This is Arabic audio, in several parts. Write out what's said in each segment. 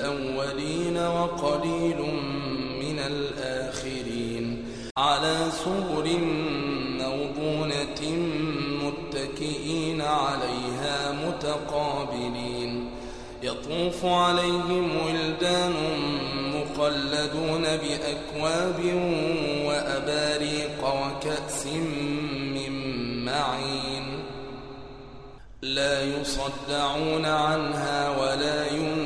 الأولين وقليل من الآخرين. على سور موضونة متكئين عليها متقابلين. يطوف عليهم ولدان مخلدون بأكواب وأباريق وكأس من معين. لا يصدعون عنها ولا ينزفون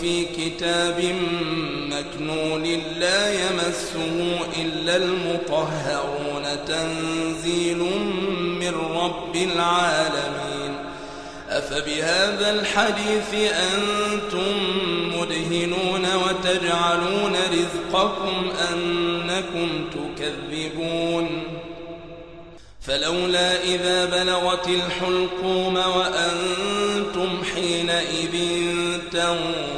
في كتاب مكنون لا يمسه إلا المطهرون تنزيل من رب العالمين. أفبهذا الحديث أنتم مدهنون وتجعلون رزقكم أنكم تكذبون. فلولا إذا بلغت الحلقوم وأنتم حينئذ تنظرون